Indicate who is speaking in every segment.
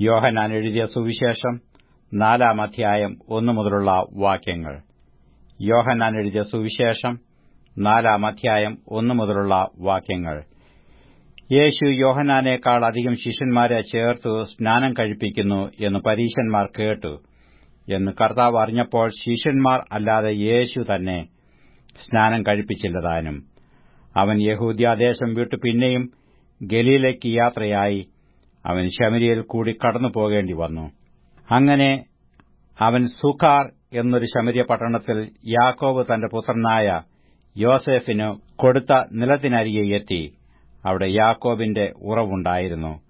Speaker 1: യോഹന്നാൻ എഴുതിയ സുവിശേഷം നാലാം അധ്യായം ഒന്നു മുതലുള്ള വാക്യങ്ങൾ. യോഹനാൻ എഴുതിയ സുവിശേഷം നാലാം അധ്യായം ഒന്നു മുതലുള്ള വാക്യങ്ങൾ. യേശു യോഹനാനേക്കാൾ അധികം ശിഷ്യന്മാരെ ചേർത്തു സ്നാനം കഴിപ്പിക്കുന്നു എന്ന് പരീശന്മാർ കേട്ടു. എന്ന് കർത്താവ് അറിഞ്ഞപ്പോൾ ശിഷ്യന്മാർ അല്ലാതെ യേശു തന്നെ സ്നാനം കഴിപ്പിച്ചില്ലതാനും. അവൻ യഹൂദ്യാദേശം വിട്ടു പിന്നെയും ഗലീലയ്ക്ക് യാത്രയായി അവൻ ശമരിയിൽ കൂടി കടന്നു പോകേണ്ടി വന്നു. അങ്ങനെ അവൻ സുഖാർ എന്നൊരു ശമരിയ പട്ടണത്തിൽ യാക്കോബ് തന്റെ പുത്രനായ യോസെഫിനു കൊടുത്ത നിലത്തിനരികെ എത്തി. അവിടെ യാക്കോബിന്റെ ഉറവുണ്ടായിരുന്നു.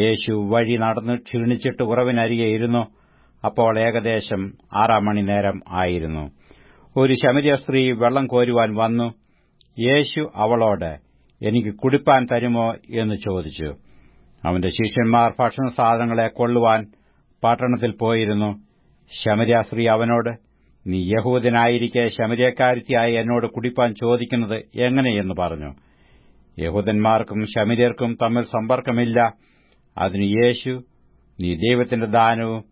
Speaker 1: യേശു വഴി നടന്നു ക്ഷീണിച്ചിട്ട് ഉറവിനരികെ ഇരുന്നു. അപ്പോൾ ഏകദേശം ആറാം മണിനേരം ആയിരുന്നു. ഒരു ശമരിയ സ്ത്രീ വെള്ളം കോരുവാൻ വന്നു. യേശു അവളോട് എനിക്ക് കുടിപ്പാൻ തരുമോ? എന്ന് ചോദിച്ചു. അവന്റെ ശിഷ്യന്മാർ ഭക്ഷണ സാധനങ്ങളെ കൊള്ളുവാൻ പട്ടണത്തിൽ പോയിരുന്നു. ശമര്യാശ്രീ അവനോട് നീ യഹൂദനായിരിക്കെ ശമര്യക്കാരുത്തിയായി എന്നോട് കുടിപ്പാൻ ചോദിക്കുന്നത് എങ്ങനെയെന്ന് പറഞ്ഞു. യഹൂദന്മാർക്കും ശമര്യർക്കും തമ്മിൽ സമ്പർക്കമില്ല. അതിന് യേശു നീ ദൈവത്തിന്റെ ദാനവും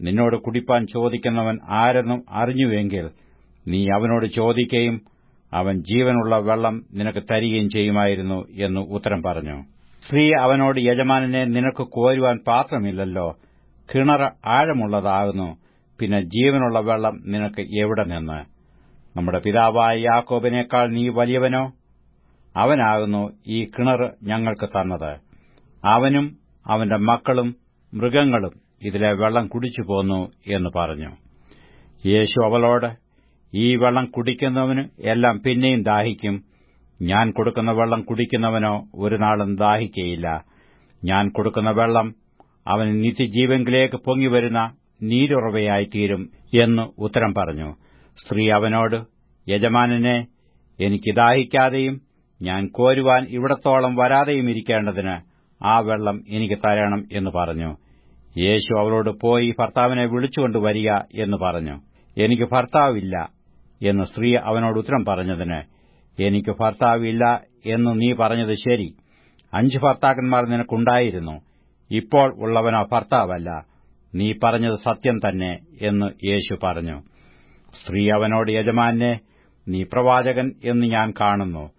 Speaker 1: നിന്നോട് കുടിപ്പാൻ ചോദിക്കുന്നവൻ ആരെന്നും അറിഞ്ഞുവെങ്കിൽ നീ അവനോട് ചോദിക്കുകയും അവൻ ജീവനുള്ള വെള്ളം നിനക്ക് തരികയും ചെയ്യുമായിരുന്നു എന്ന് ഉത്തരം പറഞ്ഞു. സ്ത്രീ അവനോട് യജമാനനെ നിനക്ക് കോരുവാൻ പാത്രമില്ലല്ലോ. കിണർ ആഴമുള്ളതാകുന്നു. പിന്നെ ജീവനുള്ള വെള്ളം നിനക്ക് എവിടെ നിന്ന്? നമ്മുടെ പിതാവായ യാക്കോബിനേക്കാൾ നീ വലിയവനോ? അവനാകുന്നു ഈ കിണർ ഞങ്ങൾക്ക് തന്നത്. അവനും അവന്റെ മക്കളും മൃഗങ്ങളും ഇതിലെ വെള്ളം കുടിച്ചു പോന്നു എന്ന് പറഞ്ഞു. യേശു അവളോട് ഈ വെള്ളം കുടിക്കുന്നവന് എല്ലാം പിന്നെയും ദാഹിക്കും. ഞാൻ കൊടുക്കുന്ന വെള്ളം കുടിക്കുന്നവനോ ഒരു നാളും ദാഹിക്കയില്ല. ഞാൻ കൊടുക്കുന്ന വെള്ളം അവന് നിത്യജീവങ്കിലേക്ക് പൊങ്ങിവരുന്ന നീരുറവയായിത്തീരും എന്ന് ഉത്തരം പറഞ്ഞു. സ്ത്രീ അവനോട് യജമാനനെ എനിക്ക് ദാഹിക്കാതെയും ഞാൻ കോരുവാൻ ഇവിടത്തോളം വരാതെയും ഇരിക്കേണ്ടതിന് ആ വെള്ളം എനിക്ക് തരണം എന്ന് പറഞ്ഞു. യേശു അവളോട് പോയി ഭർത്താവിനെ വിളിച്ചുകൊണ്ട് വരിക എന്ന് പറഞ്ഞു. എനിക്ക് ഭർത്താവില്ല എന്ന് സ്ത്രീ അവനോട് ഉത്തരം പറഞ്ഞതിന് എനിക്ക് ഭർത്താവില്ല എന്ന് നീ പറഞ്ഞത് ശരി. അഞ്ച് ഭർത്താക്കന്മാർ നിനക്കുണ്ടായിരുന്നു. ഇപ്പോൾ ഉള്ളവനോ ഭർത്താവല്ല. നീ പറഞ്ഞത് സത്യം തന്നെ എന്ന് യേശു പറഞ്ഞു. സ്ത്രീ അവനോട് യജമാനെ നീ പ്രവാചകൻ എന്ന് ഞാൻ കാണുന്നു.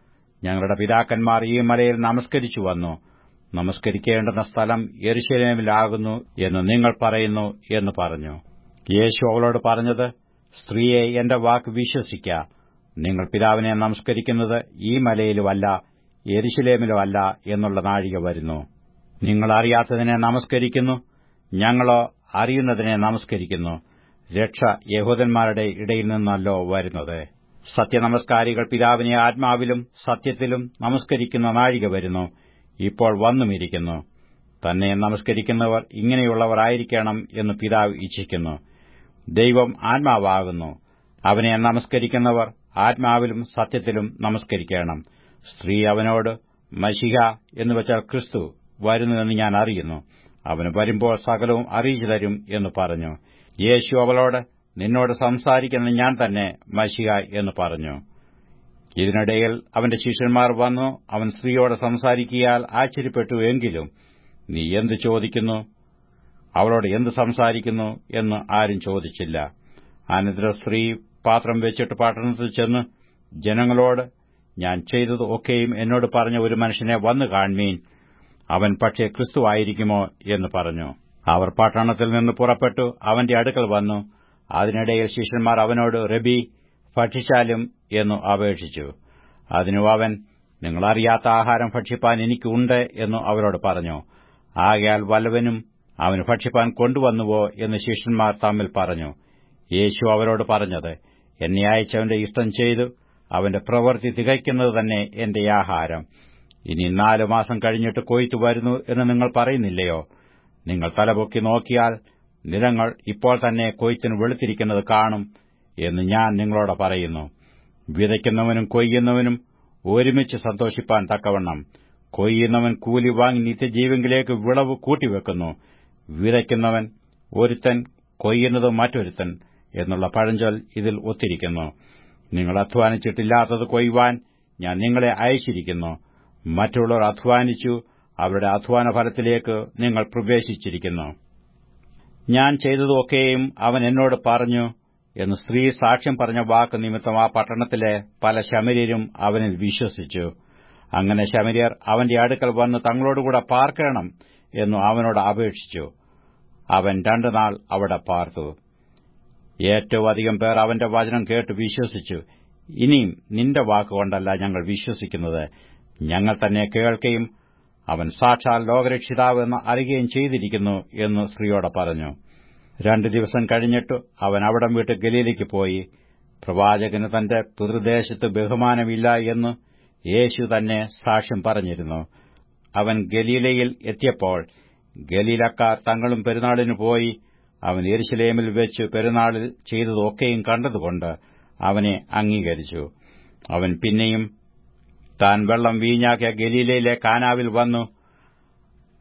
Speaker 1: ഞങ്ങളുടെ പിതാക്കന്മാർ ഈ മലയിൽ നമസ്കരിച്ചു വന്നു. നമസ്കരിക്കേണ്ടുന്ന സ്ഥലം എരുശലേമിലാകുന്നു എന്ന് നിങ്ങൾ പറയുന്നു എന്ന് പറഞ്ഞു. യേശു അവളോട് പറഞ്ഞത് സ്ത്രീയെ എന്റെ വാക്ക് വിശ്വസിക്ക. നിങ്ങൾ പിതാവിനെ നമസ്കരിക്കുന്നത് ഈ മലയിലുമല്ല അല്ല എന്നുള്ള നാഴിക വരുന്നു. നിങ്ങൾ അറിയാത്തതിനെ നമസ്കരിക്കുന്നു ഞങ്ങളോ അറിയുന്നതിനെ നമസ്കരിക്കുന്നു. രക്ഷ യഹൂദന്മാരുടെ ഇടയിൽ നിന്നല്ലോ വരുന്നത്. സത്യനമസ്കാരികൾ പിതാവിനെ ആത്മാവിലും സത്യത്തിലും നമസ്കരിക്കുന്ന നാഴിക വരുന്നു. ഇപ്പോൾ വന്നുമിരിക്കുന്നു. തന്നെ നമസ്കരിക്കുന്നവർ ഇങ്ങനെയുള്ളവരായിരിക്കണം എന്ന് പിതാവ് ഇച്ഛിക്കുന്നു. ദൈവം ആത്മാവാകുന്നു. അവനെ നമസ്കരിക്കുന്നവർ ആത്മാവിലും സത്യത്തിലും നമസ്കരിക്കണം. സ്ത്രീ അവനോട് മഷിക എന്നുവച്ചാൽ ക്രിസ്തു വരുന്നുവെന്ന് ഞാൻ അറിയുന്നു. അവന് വരുമ്പോൾ സകലവും അറിയിച്ചു തരും എന്ന് പറഞ്ഞു. യേശു അവളോട് നിന്നോട് സംസാരിക്കുന്ന ഞാൻ തന്നെ മഷിക എന്ന് പറഞ്ഞു. ഇതിനിടയിൽ അവന്റെ ശിഷ്യന്മാർ വന്നു അവൻ സ്ത്രീയോട് സംസാരിക്കിയാൽ ആശ്ചര്യപ്പെട്ടു എങ്കിലും നീ എന്ത് ചോദിക്കുന്നു? അവളോട് എന്ത് സംസാരിക്കുന്നു? എന്ന് ആരും ചോദിച്ചില്ല. അനന്തര സ്ത്രീ പാത്രം വെച്ചിട്ട് പട്ടണത്തിൽ ചെന്ന് ജനങ്ങളോട് ഞാൻ ചെയ്തത് ഒക്കെയും എന്നോട് പറഞ്ഞ ഒരു മനുഷ്യനെ വന്നു കാൺമീൻ. അവൻ പക്ഷേ ക്രിസ്തു ആയിരിക്കുമോ? എന്ന് പറഞ്ഞു. അവർ പട്ടണത്തിൽ നിന്ന് പുറപ്പെട്ടു. അവന്റെ അടുക്കൽ വന്നു. അതിനിടയിൽ ശിഷ്യന്മാർ അവനോട് റബി ഭക്ഷിച്ചാലും? എന്നു അപേക്ഷിച്ചു. അതിനു അവൻ നിങ്ങളറിയാത്ത ആഹാരം ഭക്ഷിപ്പാൻ എനിക്കുണ്ട് എന്നു അവരോട് പറഞ്ഞു. ആകയാൽ വല്ലവനും അവന് ഭക്ഷിപ്പാൻ കൊണ്ടുവന്നുവോ? എന്ന് ശിഷ്യന്മാർ തമ്മിൽ പറഞ്ഞു. യേശു അവരോട് പറഞ്ഞത് എന്നെ അയച്ചവന്റെ ഇഷ്ടം ചെയ്തു. അവന്റെ പ്രവൃത്തി തികയ്ക്കുന്നത് തന്നെ എന്റെ ആഹാരം. ഇനി നാലു മാസം കഴിഞ്ഞിട്ട് കൊയ്ത്തു വരുന്നു എന്ന് നിങ്ങൾ പറയുന്നില്ലയോ? നിങ്ങൾ തലപൊക്കി നോക്കിയാൽ നിലങ്ങൾ ഇപ്പോൾ തന്നെ കൊയ്ത്തിന് വെളുത്തിരിക്കുന്നത് കാണും എന്ന് ഞാൻ നിങ്ങളോട് പറയുന്നു. വിതയ്ക്കുന്നവനും കൊയ്യുന്നവനും ഒരുമിച്ച് സന്തോഷിപ്പാൻ തക്കവണ്ണം. കൊയ്യുന്നവൻ കൂലി വാങ്ങി നിത്യജീവങ്കിലേക്ക് വിളവ് കൂട്ടിവെക്കുന്നു. വിതയ്ക്കുന്നവൻ ഒരുത്തൻ കൊയ്യുന്നത് മറ്റൊരുത്തൻ. എന്നുള്ള പഴഞ്ചൊൽ ഇതിൽ ഒത്തിരിക്കുന്നു. നിങ്ങൾ അധ്വാനിച്ചിട്ടില്ലാത്തത് കൊയ്യുവാൻ ഞാൻ നിങ്ങളെ അയച്ചിരിക്കുന്നു. മറ്റുള്ളവർ അധ്വാനിച്ചു അവരുടെ അധ്വാന ഫലത്തിലേക്ക് നിങ്ങൾ പ്രവേശിച്ചിരിക്കുന്നു. ഞാൻ ചെയ്തതൊക്കെയും അവൻ എന്നോട് പറഞ്ഞു എന്ന് സ്ത്രീ സാക്ഷ്യം പറഞ്ഞ വാക്ക് നിമിത്തം ആ പട്ടണത്തിലെ പല ശമര്യരും അവനിൽ വിശ്വസിച്ചു. അങ്ങനെ ശമര്യർ അവന്റെ അടുക്കൽ വന്ന് തങ്ങളോടുകൂടെ പാർക്കണം എന്നു അവനോട് അപേക്ഷിച്ചു. അവൻ രണ്ടുനാൾ അവിടെ പാർത്തു. ഏറ്റവും അധികം പേർ അവന്റെ വചനം കേട്ട് വിശ്വസിച്ചു. ഇനിയും നിന്റെ വാക്കുകൊണ്ടല്ല ഞങ്ങൾ വിശ്വസിക്കുന്നത്. ഞങ്ങൾ തന്നെ കേൾക്കുകയും അവൻ സാക്ഷാൽ ലോകരക്ഷിതാവ് എന്ന് അറിയുകയും ചെയ്തിരിക്കുന്നു എന്ന് സ്ത്രീയോട് പറഞ്ഞു. രണ്ടു ദിവസം കഴിഞ്ഞിട്ട് അവൻ അവിടം വിട്ട് ഗലീലയ്ക്ക് പോയി. പ്രവാചകന് തന്റെ പിതൃദേശത്ത് ബഹുമാനമില്ല എന്ന് യേശു തന്നെ സാക്ഷ്യം പറഞ്ഞിരുന്നു. അവൻ ഗലീലയിൽ എത്തിയപ്പോൾ ഗലീലക്കാർ തങ്ങളും പെരുന്നാളിന് പോയി അവൻ എരുശലേമിൽ വെച്ച് പെരുന്നാളിൽ ചെയ്തതൊക്കെയും കണ്ടതുകൊണ്ട് അവനെ അംഗീകരിച്ചു. അവൻ പിന്നെയും താൻ വെള്ളം വീഞ്ഞാക്കിയ ഗലീലയിലെ കാനാവിൽ വന്നു.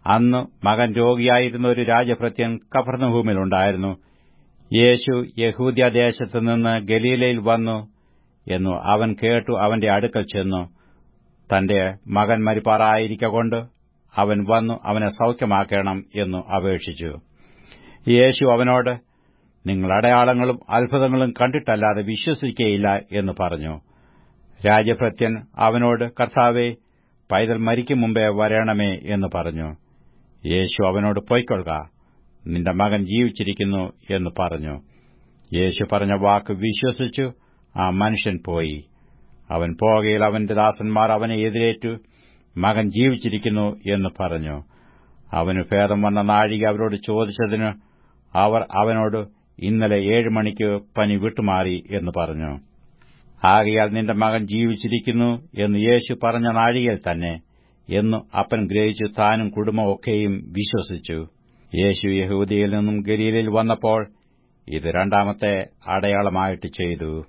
Speaker 1: അന്ന് മകൻ രോഗിയായിരുന്ന ഒരു രാജഭൃത്യൻ കഫർണഭൂമിയിലുണ്ടായിരുന്നു യേശു യഹൂദ്യദേശത്തു നിന്ന് ഗലീലയിൽ വന്നു എന്നു അവൻ കേട്ടു അവന്റെ അടുക്കൽ ചെന്നു. തന്റെ മകൻ മരിപ്പാറായിരിക്കൊണ്ട് അവൻ വന്നു അവനെ സൌഖ്യമാക്കണം എന്നു അപേക്ഷിച്ചു. യേശു അവനോട് നിങ്ങൾ അടയാളങ്ങളും അത്ഭുതങ്ങളും കണ്ടിട്ടല്ലാതെ വിശ്വസിക്കയില്ല എന്ന് പറഞ്ഞു. രാജഭൃത്യൻ അവനോട് കർത്താവേ പൈതൽ മരിക്കും മുമ്പേ വരണമേ എന്ന് പറഞ്ഞു. യേശു അവനോട് പൊയ്ക്കൊള്ളുക നിന്റെ മകൻ ജീവിച്ചിരിക്കുന്നു എന്ന് പറഞ്ഞു. യേശു പറഞ്ഞ വാക്ക് വിശ്വസിച്ചു ആ മനുഷ്യൻ പോയി. അവൻ പോകയിൽ അവന്റെ ദാസന്മാർ അവനെ എതിരേറ്റു മകൻ ജീവിച്ചിരിക്കുന്നു എന്ന് പറഞ്ഞു. അവന് ഭേദം വന്ന നാഴിക അവരോട് ചോദിച്ചതിന് അവർ അവനോട് ഇന്നലെ ഏഴ് മണിക്ക് പനി വിട്ടുമാറി എന്ന് പറഞ്ഞു. ആകയാൽ നിന്റെ മകൻ ജീവിച്ചിരിക്കുന്നു എന്ന് യേശു പറഞ്ഞ നാഴികയിൽ തന്നെ എന്നു അപ്പൻ ഗ്രഹിച്ചു താനും കുടുംബമൊക്കെയും വിശ്വസിച്ചു. യേശു യഹൂദിയിൽ നിന്നും ഗലീലയിൽ വന്നപ്പോൾ ഇത് രണ്ടാമത്തെ അടയാളമായിട്ട് ചെയ്തു.